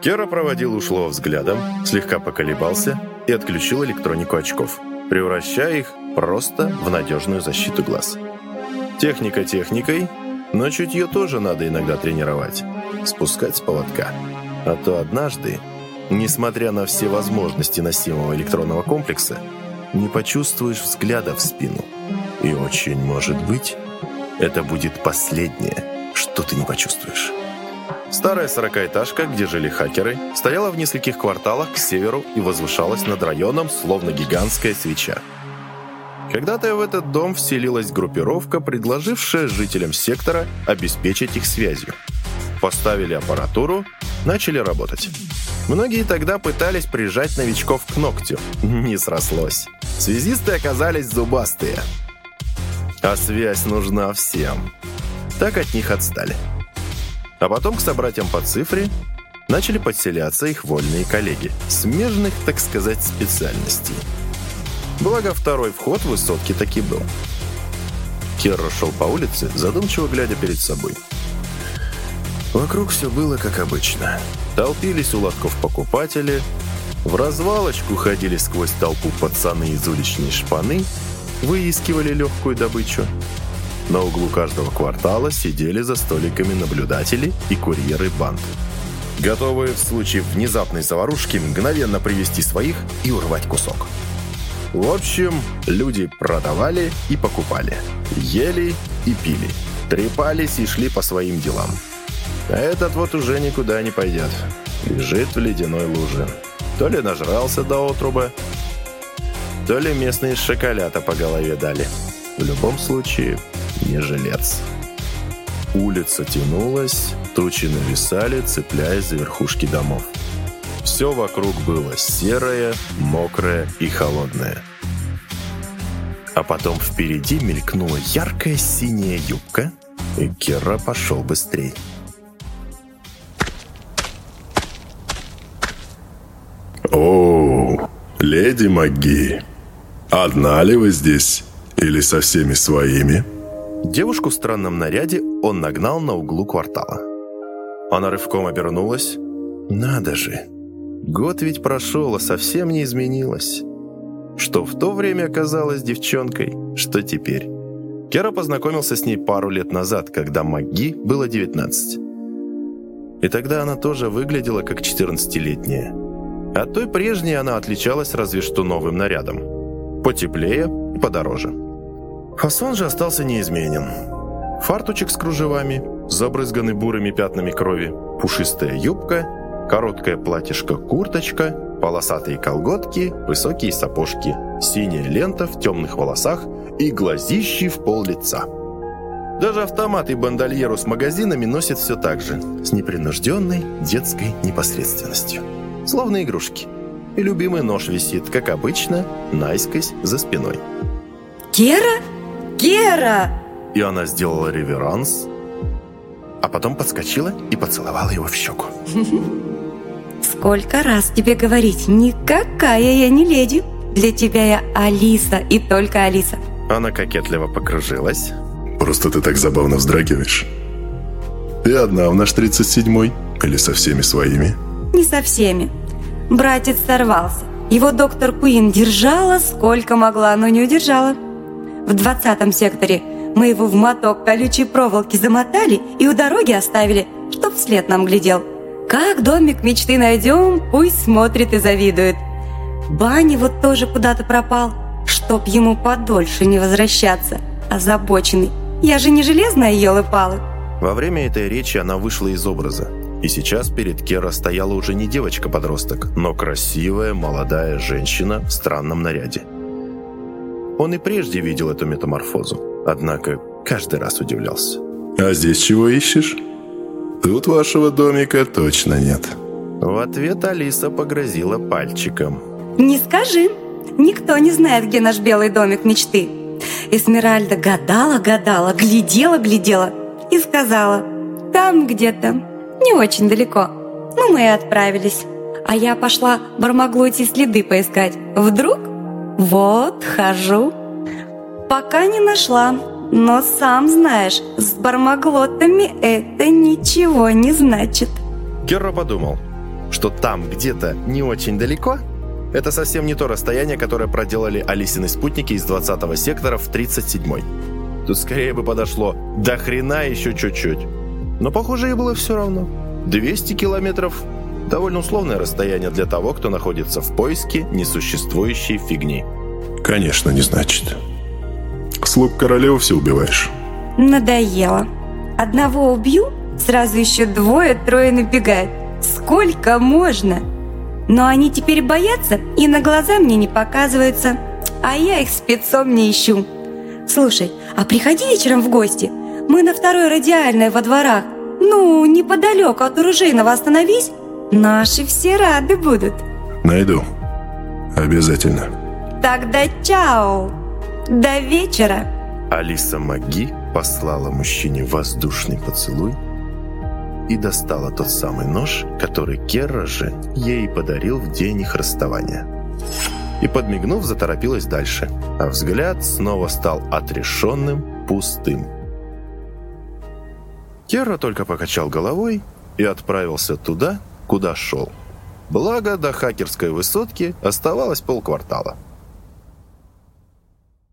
Кера проводил ушлого взглядом, слегка поколебался и отключил электронику очков, превращая их просто в надежную защиту глаз. Техника техникой, но чутье тоже надо иногда тренировать, спускать с поводка. А то однажды, несмотря на все возможности носимого электронного комплекса, не почувствуешь взгляда в спину. И очень может быть, это будет последнее, что ты не почувствуешь. Старая сорокаэтажка, где жили хакеры, стояла в нескольких кварталах к северу и возвышалась над районом, словно гигантская свеча. Когда-то в этот дом вселилась группировка, предложившая жителям сектора обеспечить их связью. Поставили аппаратуру, начали работать. Многие тогда пытались прижать новичков к ногтю. Не срослось. Связисты оказались зубастые. А связь нужна всем. Так от них отстали. А потом к собратьям по цифре начали подселяться их вольные коллеги, смежных, так сказать, специальностей. Благо, второй вход в высотки таки был. Керро шел по улице, задумчиво глядя перед собой. Вокруг все было как обычно. Толпились у лотков покупатели, в развалочку ходили сквозь толпу пацаны из уличной шпаны, выискивали легкую добычу. На углу каждого квартала сидели за столиками наблюдатели и курьеры банд. Готовые в случае внезапной заварушки мгновенно привести своих и урвать кусок. В общем, люди продавали и покупали, ели и пили, трепались и шли по своим делам. А этот вот уже никуда не пойдет. Лежит в ледяной луже. То ли нажрался до отруба, то ли местные шоколята по голове дали. В любом случае, не жилец. Улица тянулась, тучи нависали, цепляясь за верхушки домов. Все вокруг было серое, мокрое и холодное. А потом впереди мелькнула яркая синяя юбка, и Кера пошел быстрее. «О, леди Маги, одна ли вы здесь или со всеми своими?» Девушку в странном наряде он нагнал на углу квартала. Она рывком обернулась. «Надо же! Год ведь прошел, а совсем не изменилась. Что в то время оказалась девчонкой, что теперь?» Кера познакомился с ней пару лет назад, когда Маги было 19. И тогда она тоже выглядела как 14-летняя. От той прежней она отличалась разве что новым нарядом. Потеплее и подороже. Фасон же остался неизменен. Фартучек с кружевами, забрызганный бурыми пятнами крови, пушистая юбка, короткое платьишко-курточка, полосатые колготки, высокие сапожки, синяя лента в темных волосах и глазищи в пол лица. Даже автомат и бандольеру с магазинами носит все так же, с непринужденной детской непосредственностью. Словно игрушки. И любимый нож висит, как обычно, наискось за спиной. «Кера?» Гера!» И она сделала реверанс, а потом подскочила и поцеловала его в щеку. «Сколько раз тебе говорить, никакая я не леди. Для тебя я Алиса и только Алиса». Она кокетливо покружилась. «Просто ты так забавно вздрагиваешь. Ты одна в наш 37-й? Или со всеми своими?» «Не со всеми. Братец сорвался. Его доктор Куин держала сколько могла, но не удержала в двадцатом секторе. Мы его в моток колючей проволоки замотали и у дороги оставили, чтоб вслед нам глядел. Как домик мечты найдем, пусть смотрит и завидует. Баня вот тоже куда-то пропал, чтоб ему подольше не возвращаться. Озабоченный. Я же не железная елы-палы. Во время этой речи она вышла из образа. И сейчас перед Кера стояла уже не девочка-подросток, но красивая молодая женщина в странном наряде. Он и прежде видел эту метаморфозу, однако каждый раз удивлялся. «А здесь чего ищешь? Тут вашего домика точно нет». В ответ Алиса погрозила пальчиком. «Не скажи. Никто не знает, где наш белый домик мечты». Эсмеральда гадала-гадала, глядела-глядела и сказала «Там где-то, не очень далеко». Ну, мы и отправились. А я пошла Бармаглоте следы поискать. Вдруг вот, хожу. Пока не нашла. Но сам знаешь, с бармаглотами это ничего не значит. Керро подумал, что там где-то не очень далеко это совсем не то расстояние, которое проделали Алисины спутники из 20-го сектора в 37-й. Тут скорее бы подошло «до хрена еще чуть-чуть». Но, похоже, ей было все равно. 200 километров – довольно условное расстояние для того, кто находится в поиске несуществующей фигни. Конечно, не значит. Слуг королевы все убиваешь. Надоело. Одного убью, сразу еще двое-трое набегают. Сколько можно? Но они теперь боятся и на глаза мне не показываются, а я их спецом не ищу. Слушай, а приходи вечером в гости. Мы на второй радиальной во дворах. Ну, неподалеку от оружейного остановись. Наши все рады будут. Найду. Обязательно. Тогда чао. До вечера. Алиса Маги послала мужчине воздушный поцелуй и достала тот самый нож, который Керра же ей подарил в день их расставания. И, подмигнув, заторопилась дальше, а взгляд снова стал отрешенным, пустым. Керра только покачал головой и отправился туда, куда шел. Благо, до хакерской высотки оставалось полквартала.